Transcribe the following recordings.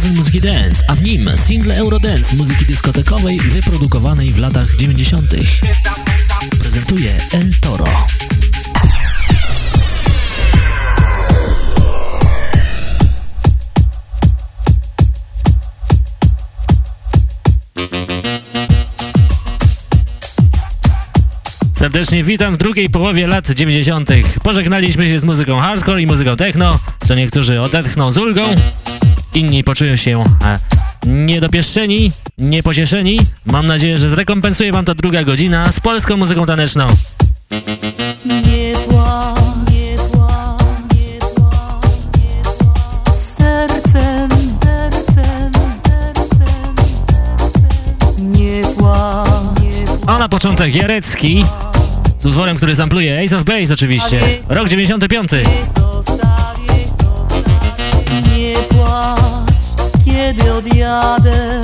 magazyn muzyki dance, a w nim single Eurodance muzyki dyskotekowej wyprodukowanej w latach 90. Prezentuje El Toro. Serdecznie witam w drugiej połowie lat 90. Pożegnaliśmy się z muzyką hardcore i muzyką techno, co niektórzy odetchną z ulgą, inni poczują się e, niedopieszczeni, niepocieszeni. Mam nadzieję, że zrekompensuje wam to druga godzina z polską muzyką taneczną. Nie A na początek Jarecki z utworem, który sampluje Ace of Base oczywiście. Rok 95. kiedy odjadę.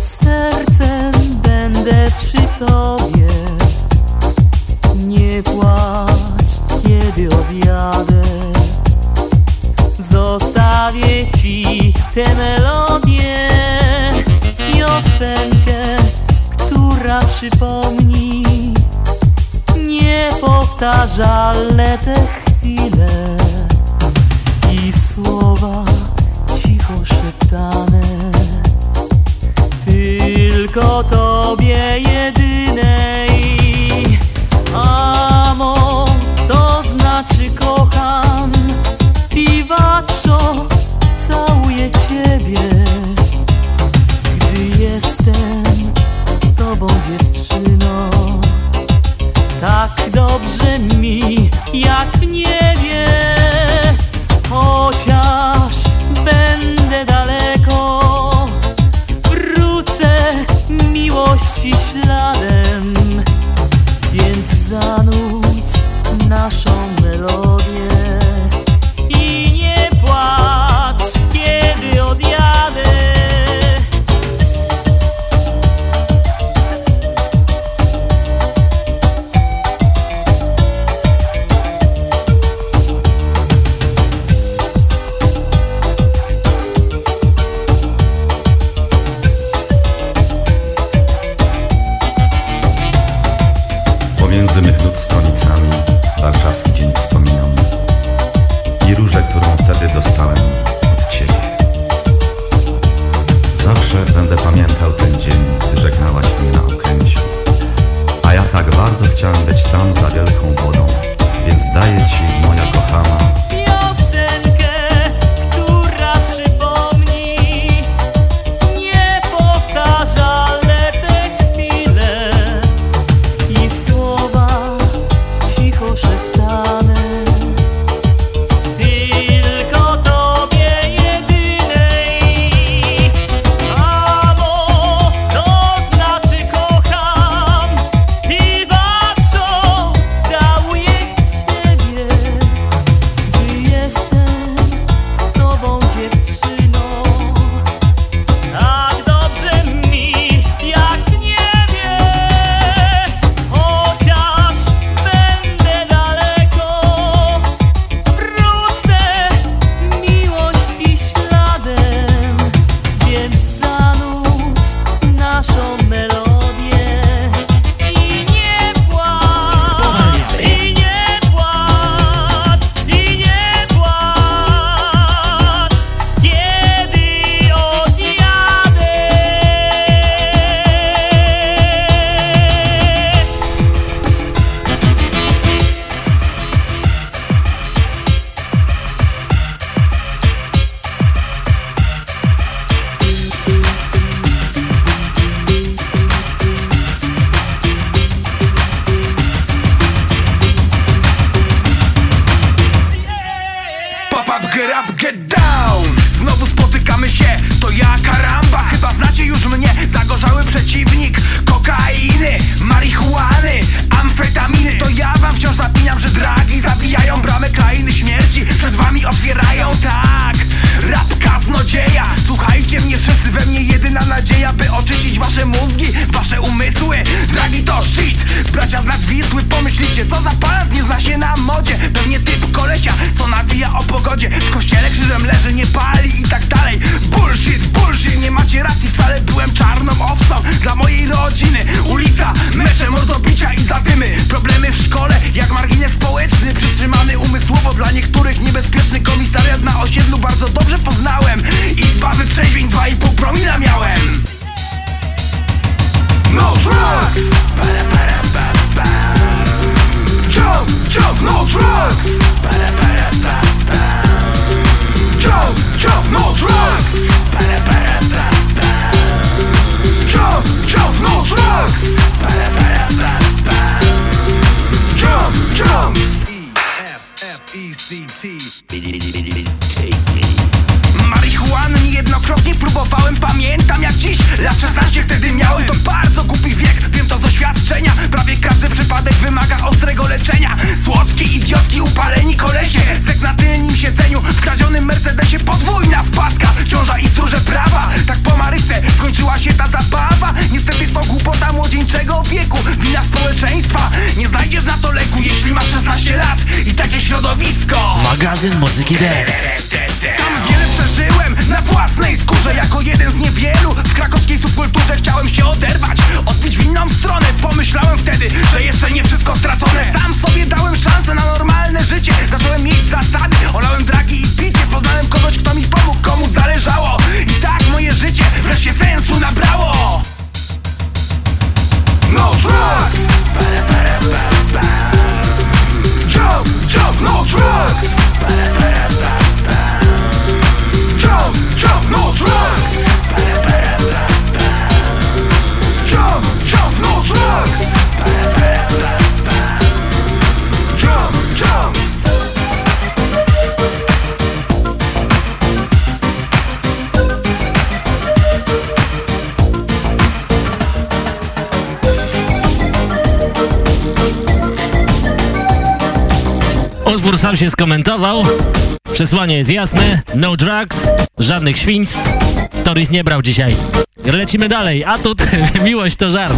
Sercem będę przy tobie. Nie płacz, kiedy odjadę. Zostawię ci tę melodię Piosenkę, która przypomni niepowtarzalne te chwile i słowa Tylko Tobie jedynej. Amo, to znaczy kocham. Piwaczo, całuję Ciebie, music events. sam się skomentował. Przesłanie jest jasne, no drugs, żadnych świństw. Toris nie brał dzisiaj. Lecimy dalej, a tu miłość to żart.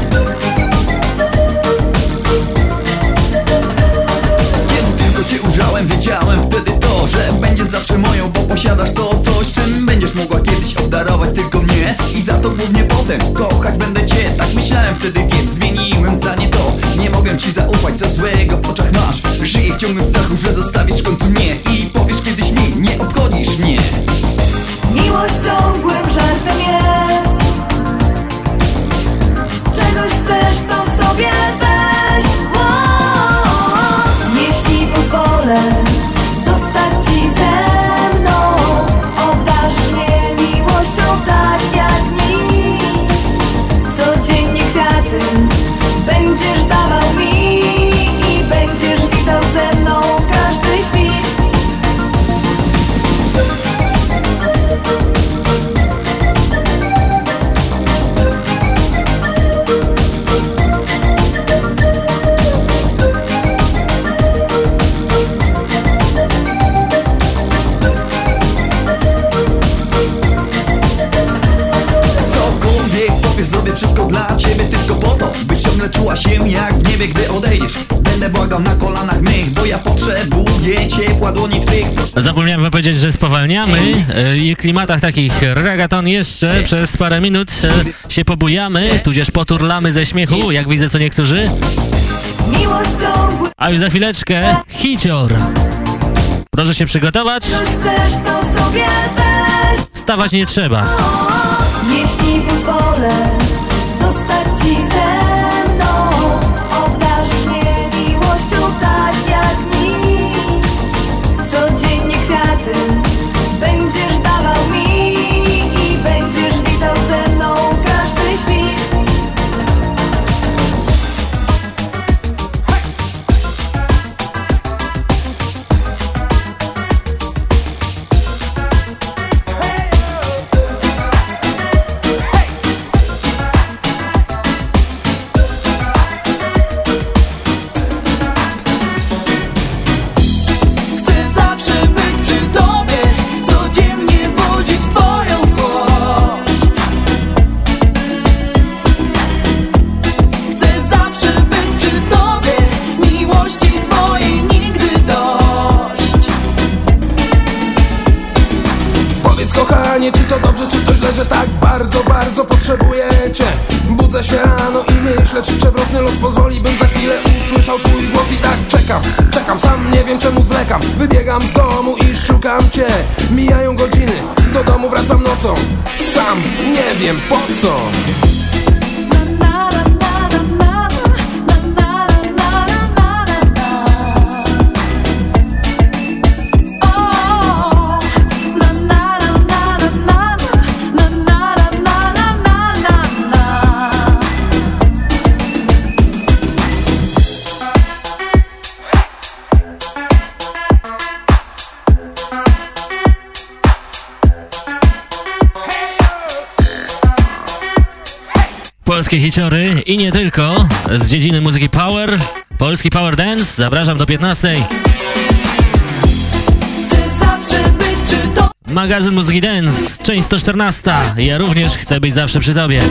cię ujrzałem, wiedziałem wtedy to, że będziesz zawsze moją, bo posiadasz to coś, czym będziesz mogła kiedyś obdarować tylko mnie i za to głównie potem kochać będę cię, tak myślałem wtedy, więc zmieniłem zdanie to, nie mogę ci zaufać, co złego żyje w ciągłym strachu, że zostawisz w końcu mnie i Potrzebuję ciepła dłoni twych Zapomniałem powiedzieć, że spowalniamy e, i w klimatach takich regaton jeszcze przez parę minut e, się pobujamy, tudzież poturlamy ze śmiechu, jak widzę co niektórzy. A już za chwileczkę hicior. Proszę się przygotować. Wstawać nie trzeba. Jeśli pozwolę zostać ci polski power dance. Zapraszam do 15. Magazyn Muzyki Dance, część 114. Ja również chcę być zawsze przy tobie.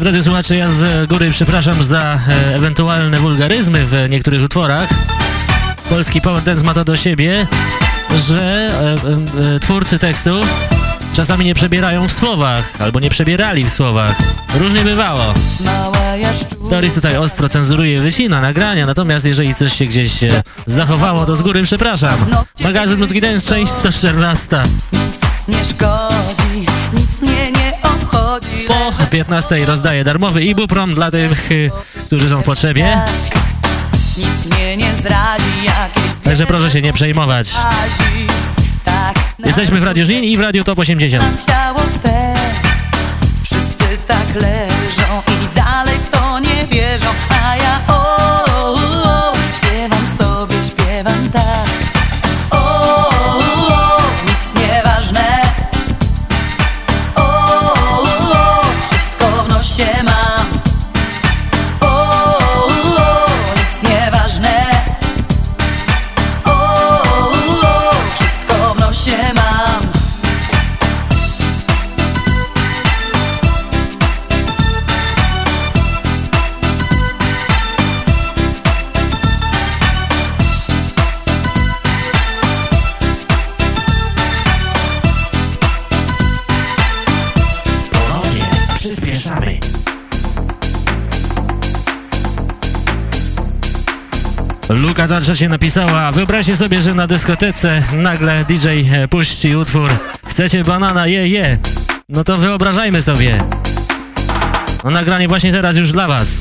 Drodzy słuchacze, ja z góry przepraszam za e, ewentualne wulgaryzmy w niektórych utworach. Polski power dance ma to do siebie, że e, e, twórcy tekstów czasami nie przebierają w słowach, albo nie przebierali w słowach. Różnie bywało. Doris tutaj ostro cenzuruje, wycina nagrania, natomiast jeżeli coś się gdzieś e, zachowało, to z góry przepraszam. Magazyn Muzyki Dance, część 114. Nic nie szkodzi, Po 15 rozdaję darmowy ibuprom dla tych, y, którzy są w potrzebie. Nic mnie nie zradzi, jakieś Także proszę się nie przejmować. Tak, Jesteśmy w Radiu Żnin i w Radiu Top 80. ciało swe. Wszyscy tak leżą Luka na czacie napisała, wyobraźcie sobie, że na dyskotece nagle DJ e, puści utwór Chcecie banana, je, je. No to wyobrażajmy sobie. No nagranie właśnie teraz już dla was.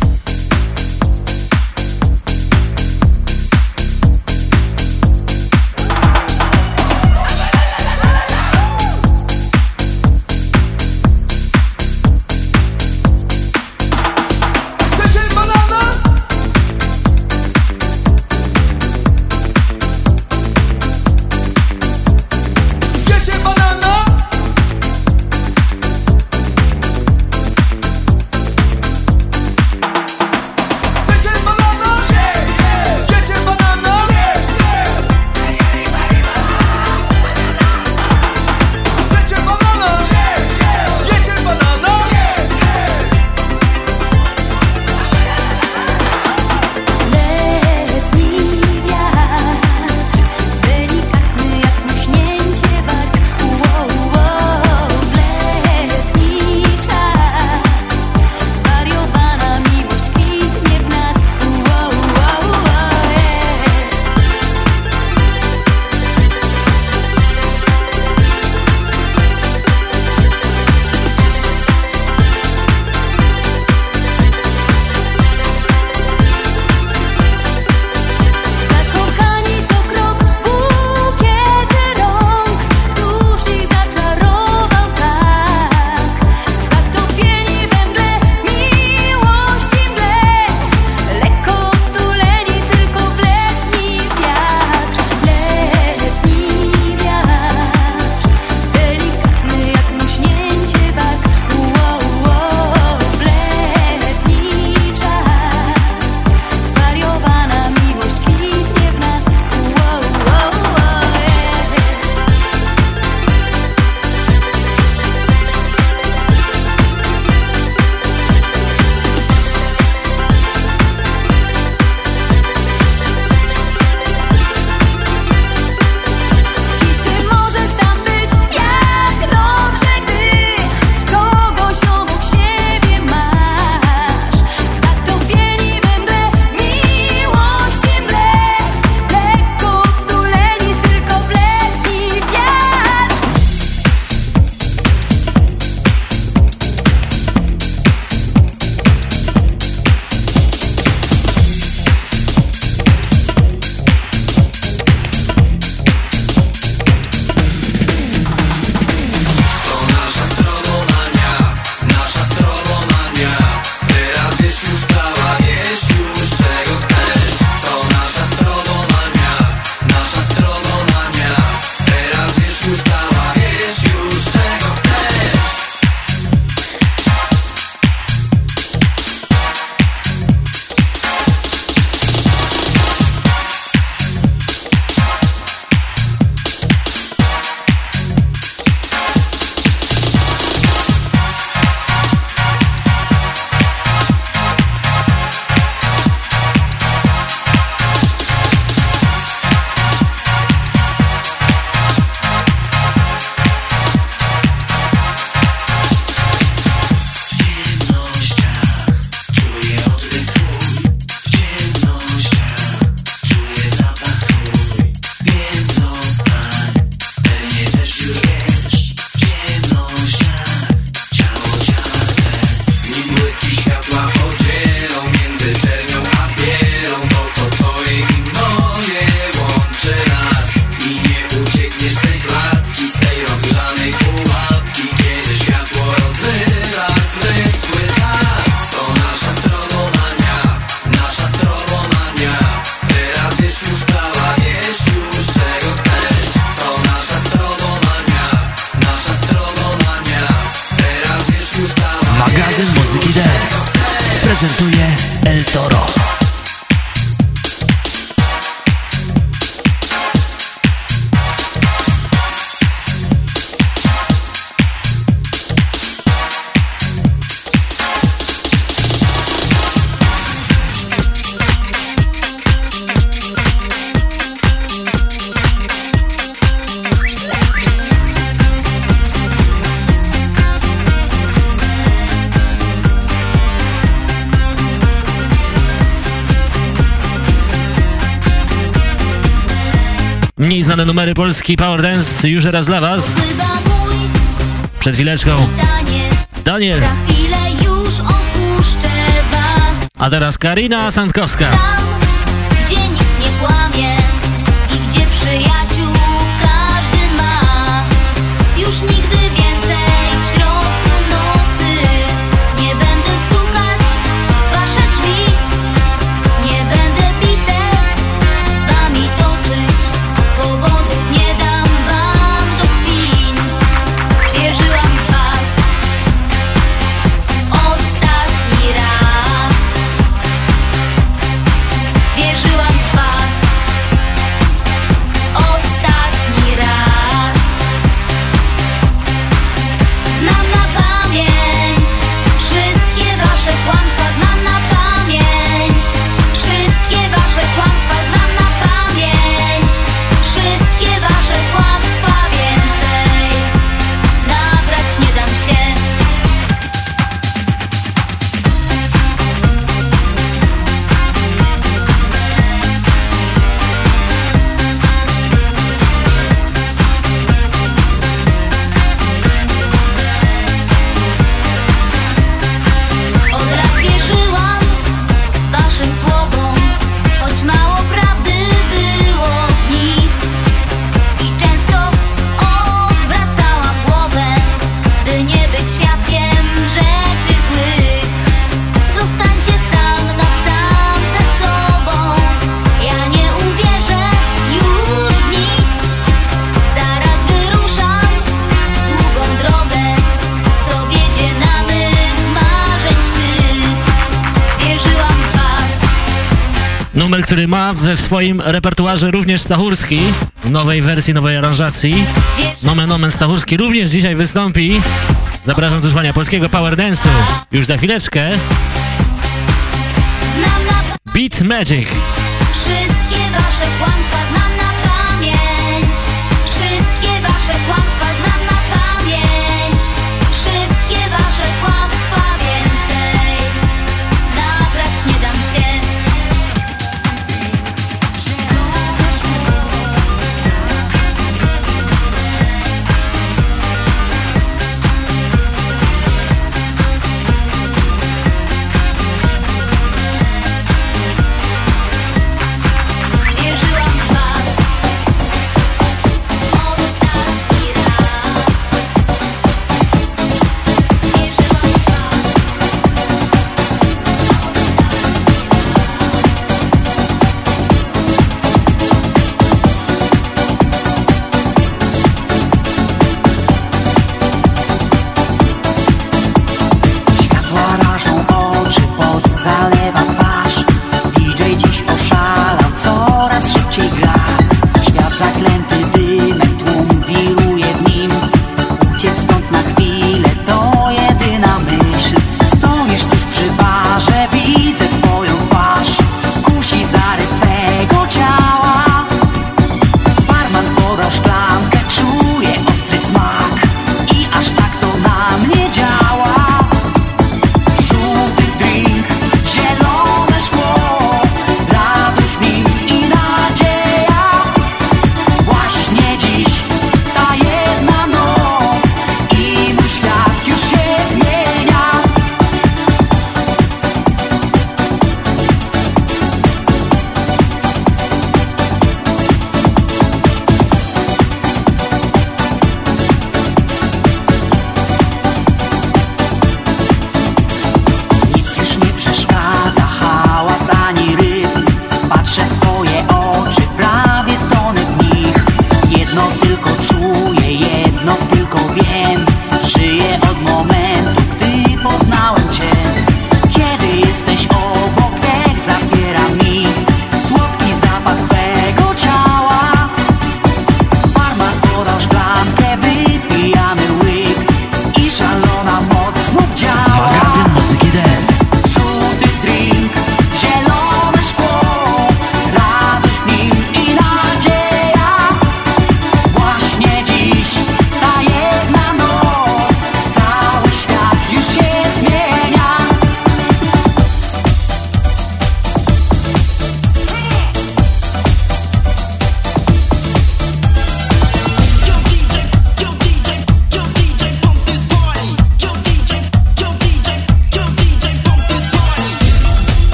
znane numery Polski Power Dance już raz dla Was. Przed chwileczką Daniel. A teraz Karina Sandkowska. który ma w swoim repertuarze również Stachurski w nowej wersji, nowej aranżacji. Nomen Nomen Stachurski również dzisiaj wystąpi. Zapraszam do słuchania polskiego Power Dance'u już za chwileczkę. Beat Magic. Wszystkie wasze kłamstwa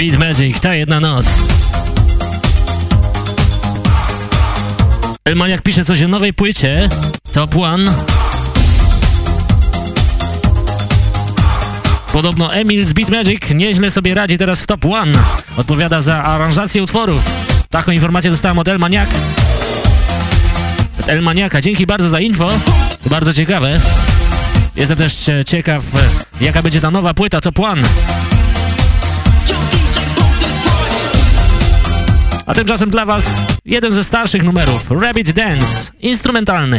Beat Magic, ta jedna noc. Maniak pisze coś o nowej płycie, Top One. Podobno Emil z Beat Magic nieźle sobie radzi teraz w Top One. Odpowiada za aranżację utworów. Taką informację dostałem od El Maniak. Od Dzięki bardzo za info. Bardzo ciekawe. Jestem też ciekaw, jaka będzie ta nowa płyta Top One. A tymczasem dla Was jeden ze starszych numerów, Rabbit Dance, instrumentalny.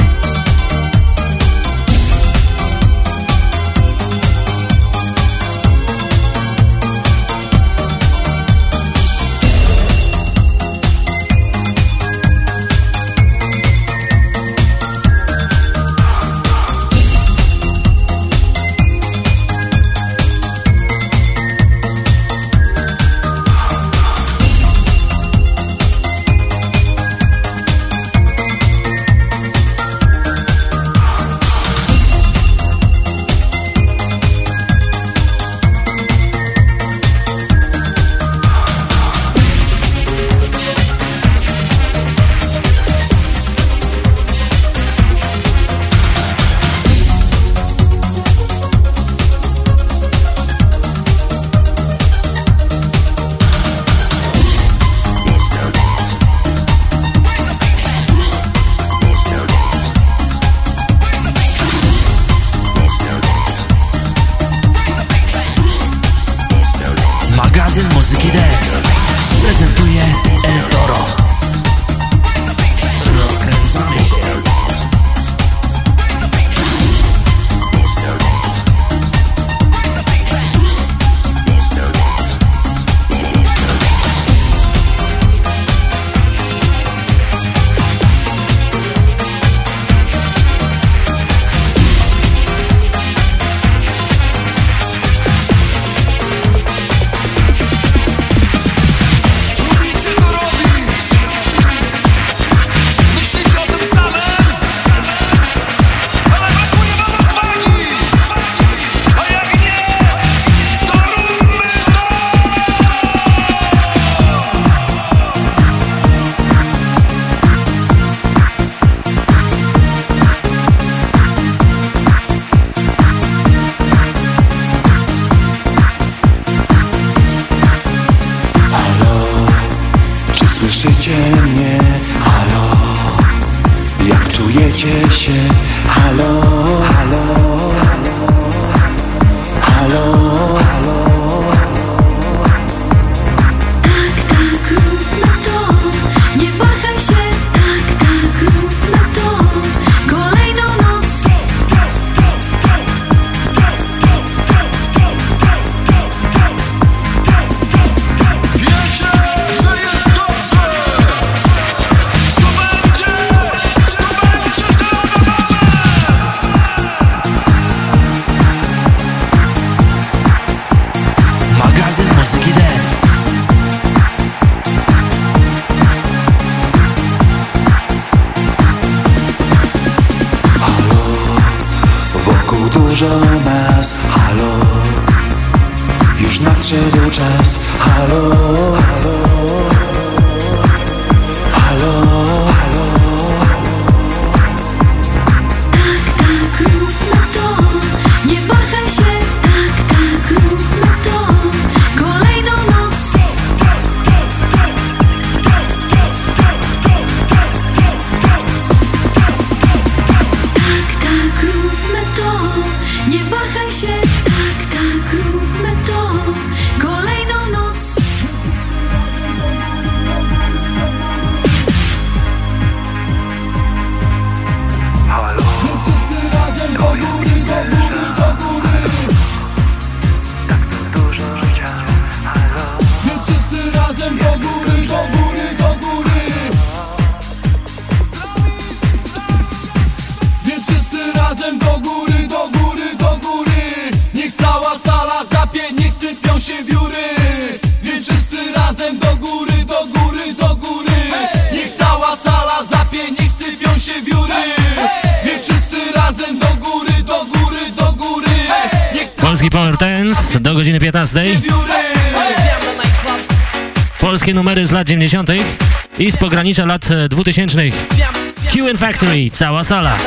wokół dużo nas. Halo. Już nadszedł czas. Halo. godziny 15. Polskie numery z lat 90. i z pogranicza lat 2000. Q Factory, cała sala.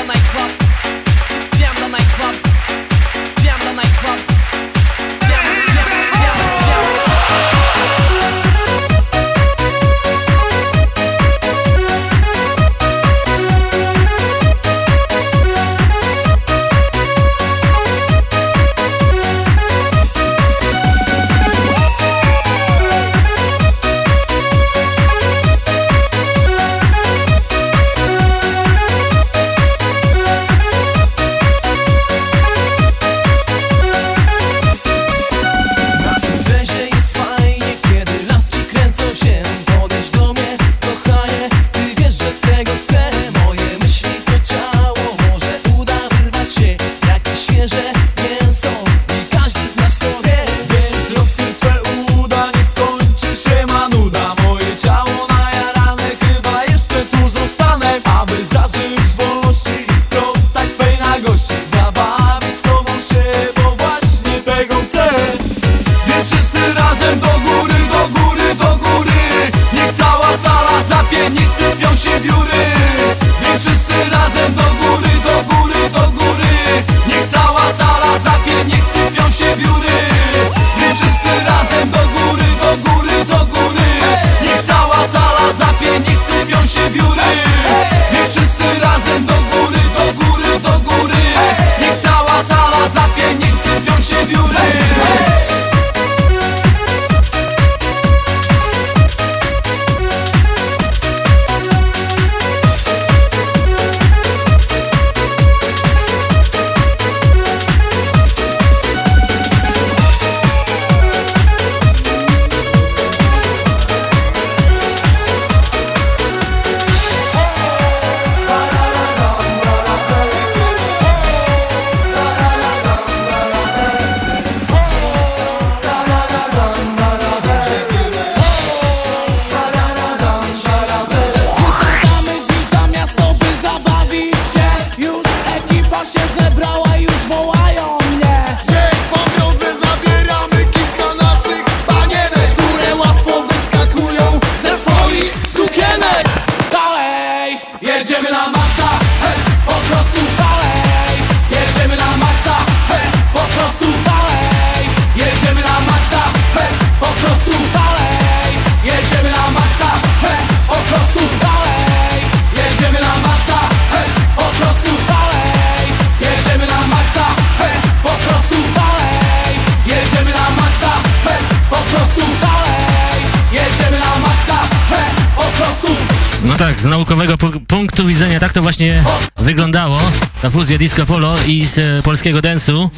tak to właśnie wyglądało. Ta fuzja disco polo i z e, polskiego densu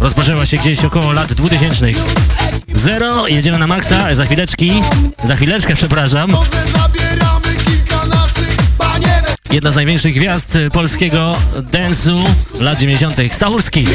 rozpoczęła się gdzieś około lat 2000. Zero, jedziemy na maksa, za chwileczki, za chwileczkę przepraszam. Jedna z największych gwiazd polskiego densu lat 90. Stachurski.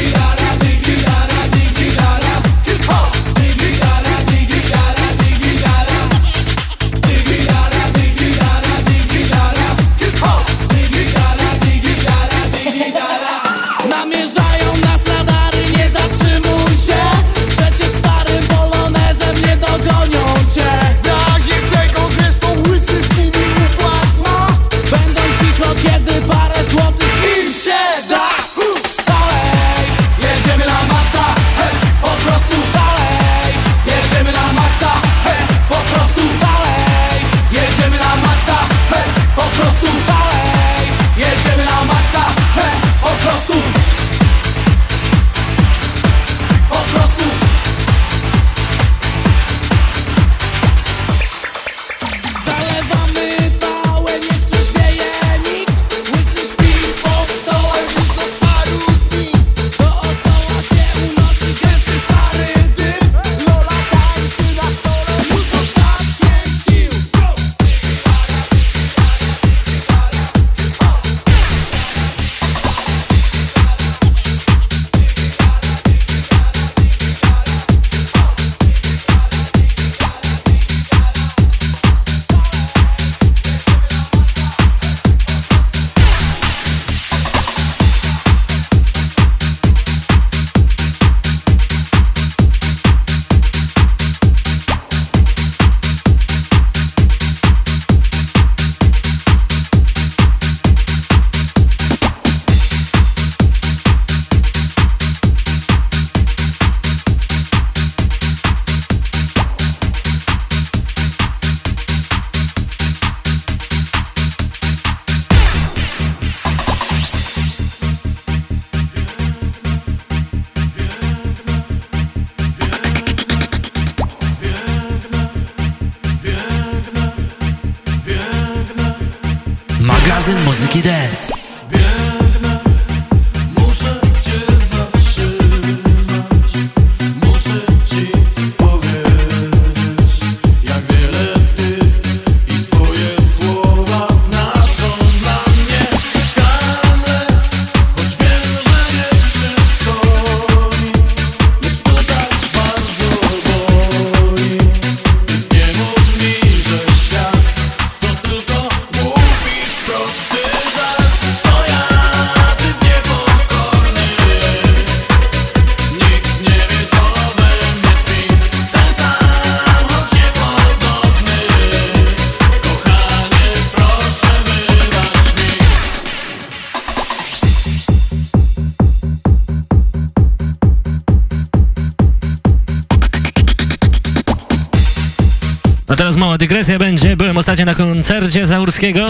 dygresja będzie. Byłem ostatnio na koncercie Zaurskiego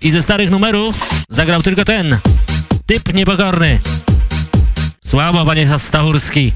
i ze starych numerów zagrał tylko ten. Typ niepokorny. Słabo, panie Stachurski.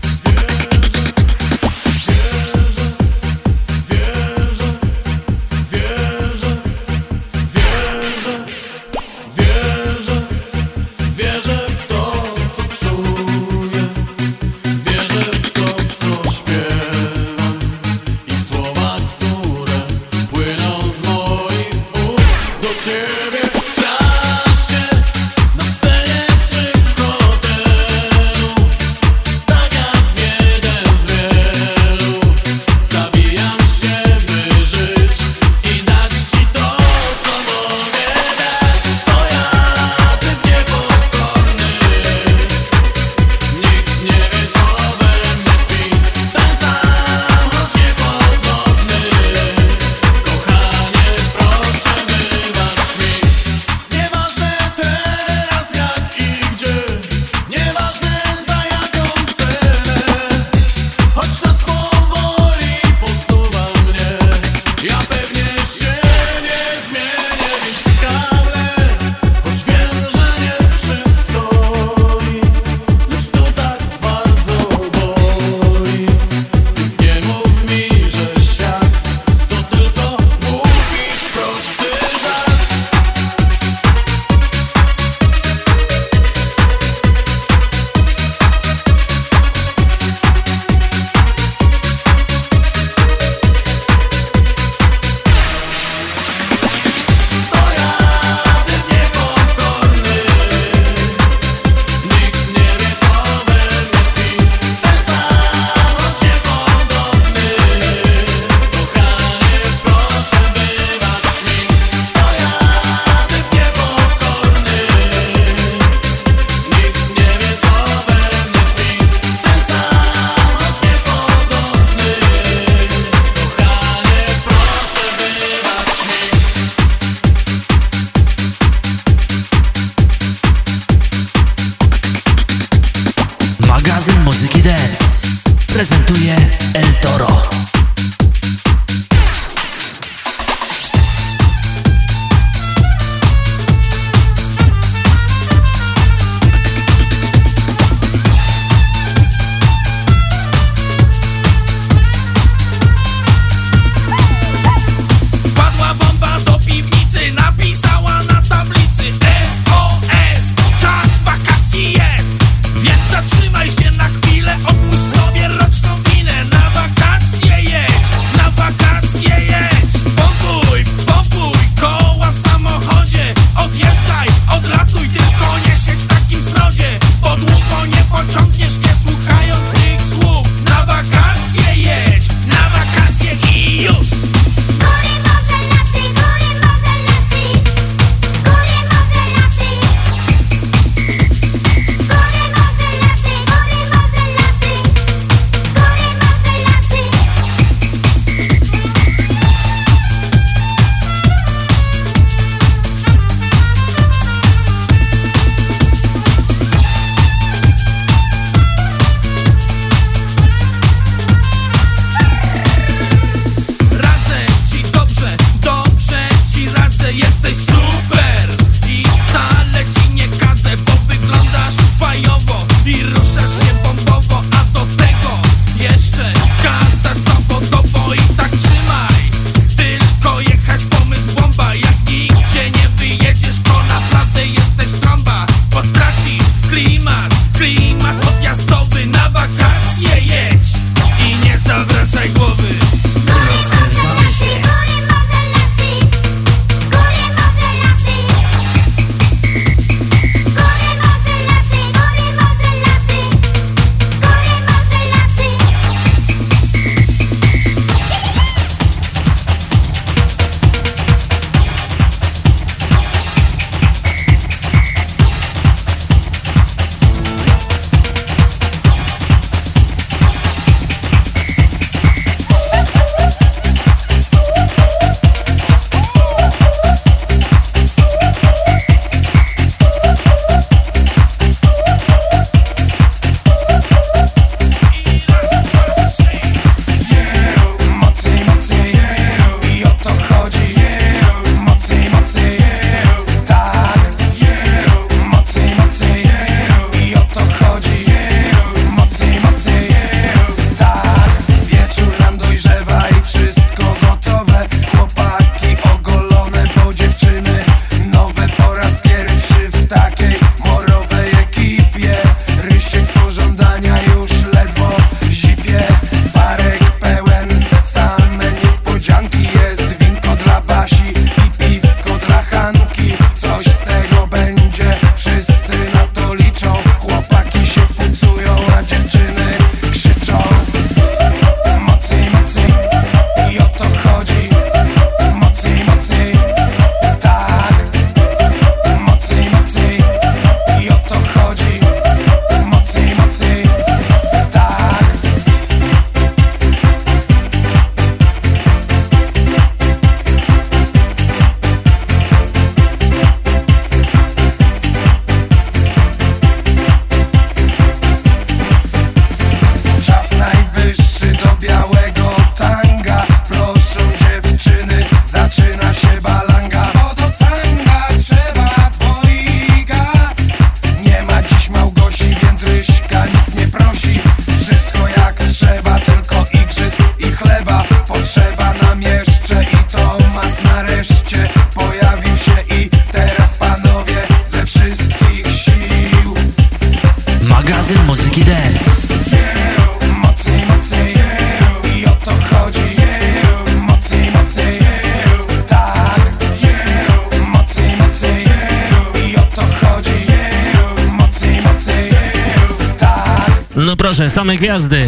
Gwiazdy.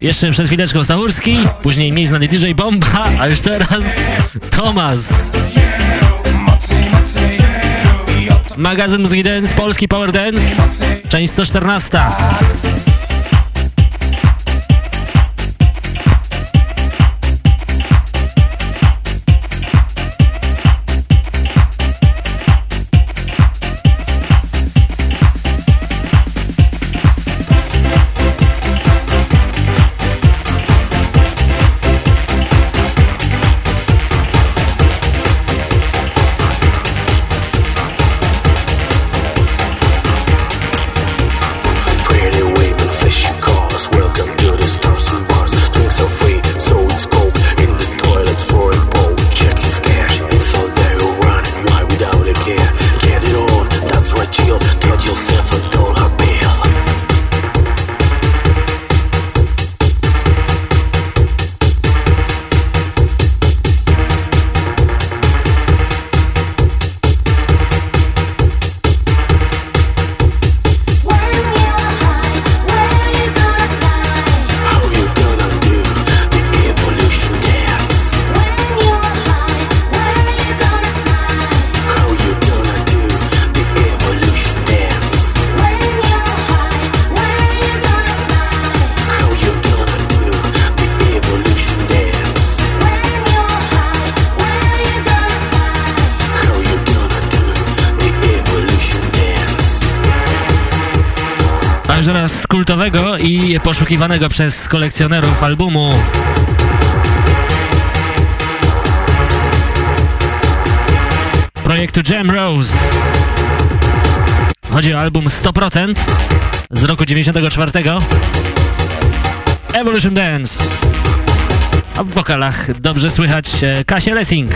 Jeszcze przed chwileczką Sahurski, później mniej znany DJ Bomba, a już teraz Tomas. Magazyn Muzyki Dance, Polski Power Dance, część 114. poszukiwanego przez kolekcjonerów albumu projektu Jam Rose. Chodzi o album 100% z roku 94. Evolution Dance. A w wokalach dobrze słychać Kasię Lessing.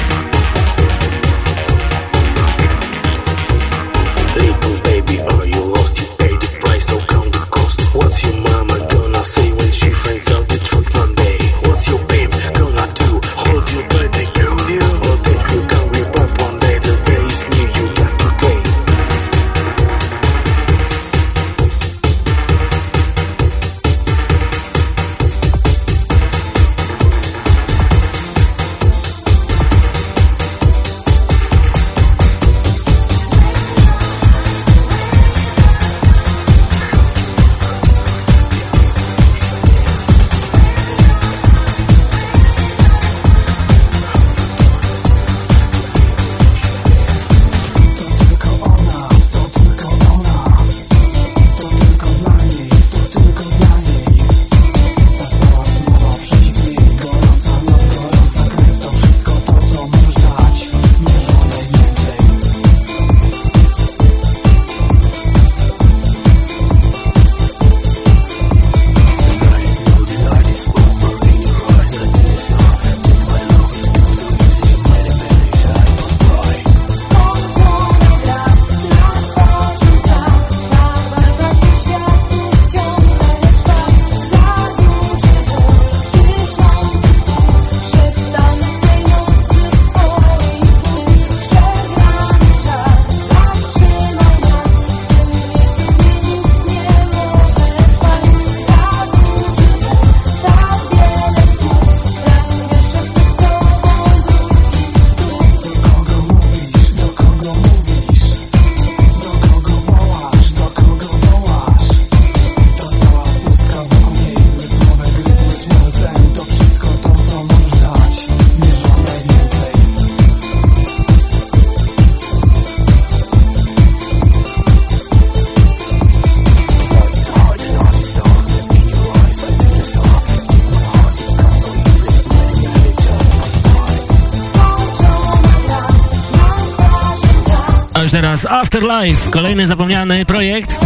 Afterlife, kolejny zapomniany projekt.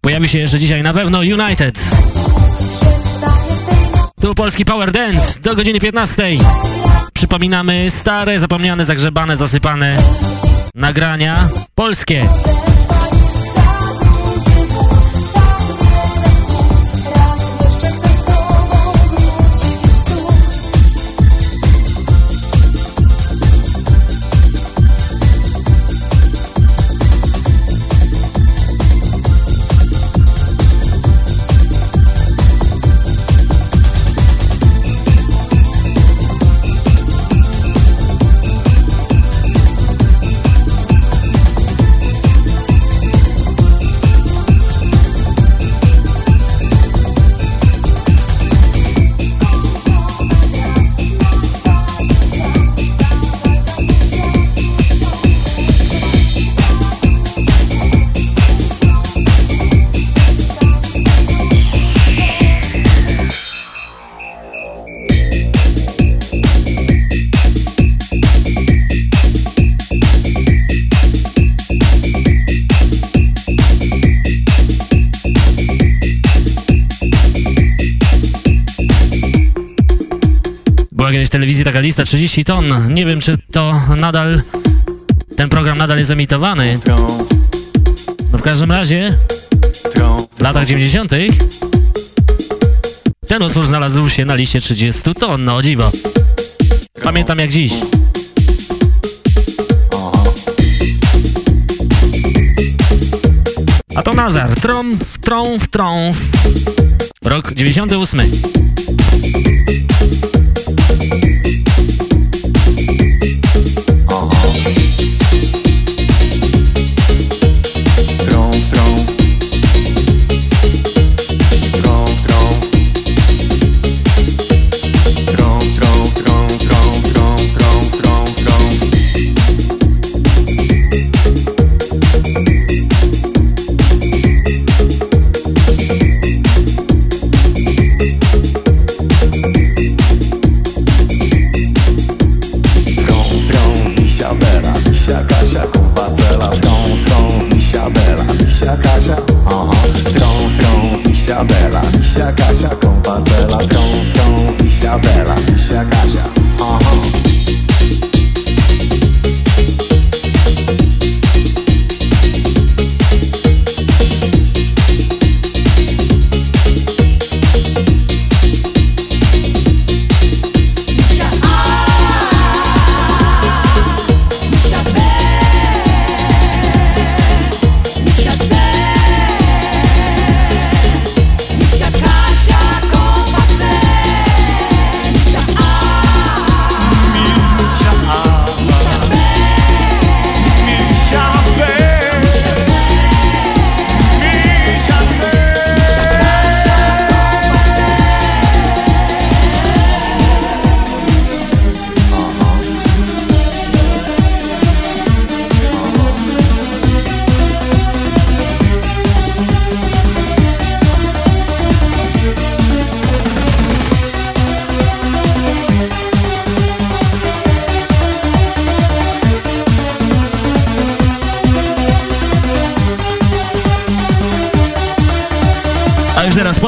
Pojawi się jeszcze dzisiaj na pewno United. Tu polski Power Dance do godziny 15. Przypominamy stare, zapomniane, zagrzebane, zasypane nagrania polskie. leci taka lista 30 ton. Nie wiem, czy to nadal, ten program nadal jest emitowany. No w każdym razie, w latach 90. ten utwór znalazł się na liście 30 ton, no dziwo. Pamiętam jak dziś. A to Nazar, trąf, trąf, trąf. Rok 98.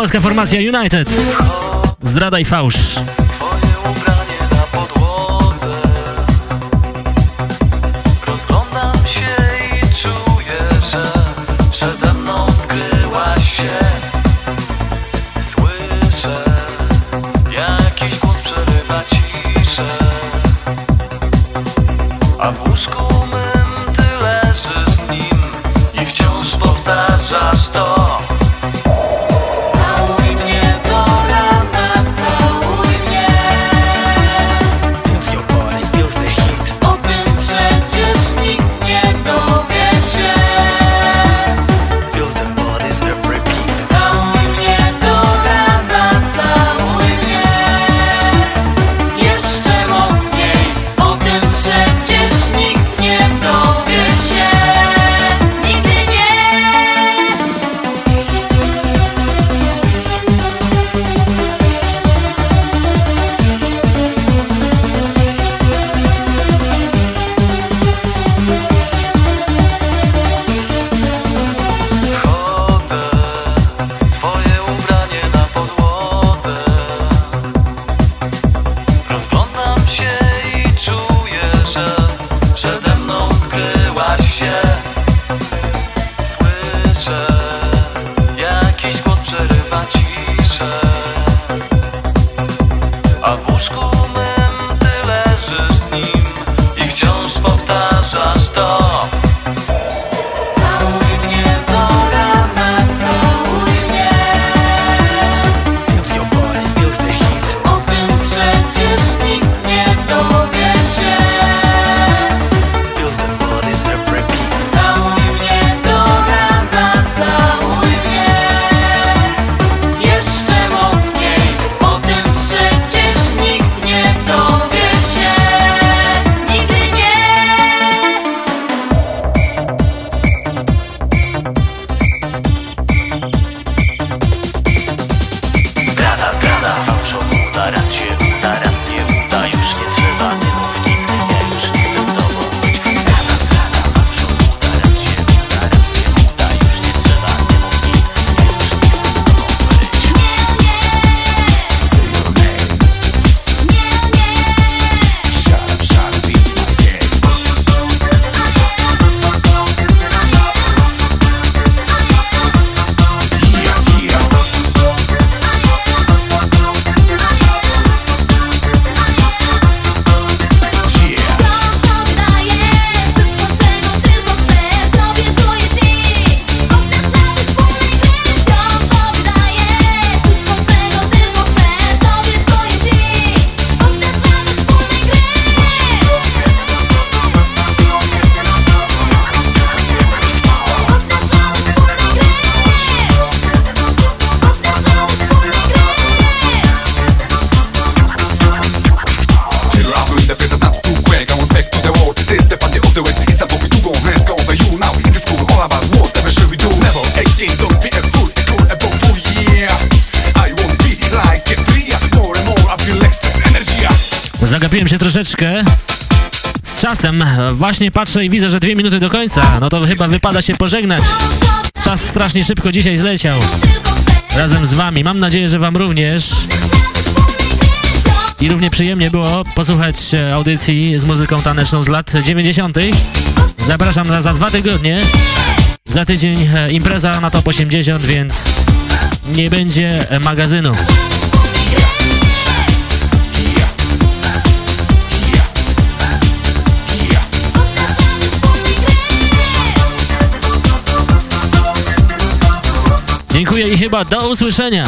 Polska formacja United. Zdrada i fałsz. Zagapiłem się troszeczkę z czasem. Właśnie patrzę i widzę, że dwie minuty do końca. No to chyba wypada się pożegnać. Czas strasznie szybko dzisiaj zleciał. Razem z wami. Mam nadzieję, że wam również. I równie przyjemnie było posłuchać audycji z muzyką taneczną z lat 90. Zapraszam na za dwa tygodnie. Za tydzień e, impreza na top 80, więc nie będzie magazynu. Dziękuję i chyba do usłyszenia.